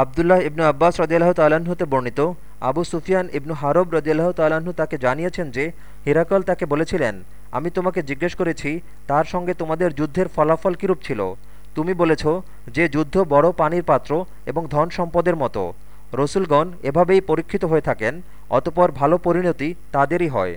আবদুল্লাহ ইবনু আব্বাস রদিয়াল্লাহ তাল্লাহ্ন হতে বর্ণিত, আবু সুফিয়ান ইবনু হারব রদিয়াল্লাহ তাল্লাহ্ন তাকে জানিয়েছেন যে, হিরাকল তাকে বলেছিলেন, আমি তোমাকে জিজ্ঞেস করেছি, তার সঙ্গে তোমাদের যুদ্ধের ফলাফল কীরূপ ছিল? তুমি বলেছ, যে যুদ্ধ বড় পানির পাত্র এবং ধন সম্পদের মতো। রসুলগণ এভাবেই পরীক্ষিত হয়ে থাকেন, অতপর ভালো পরিণতি তাদেরই হয়।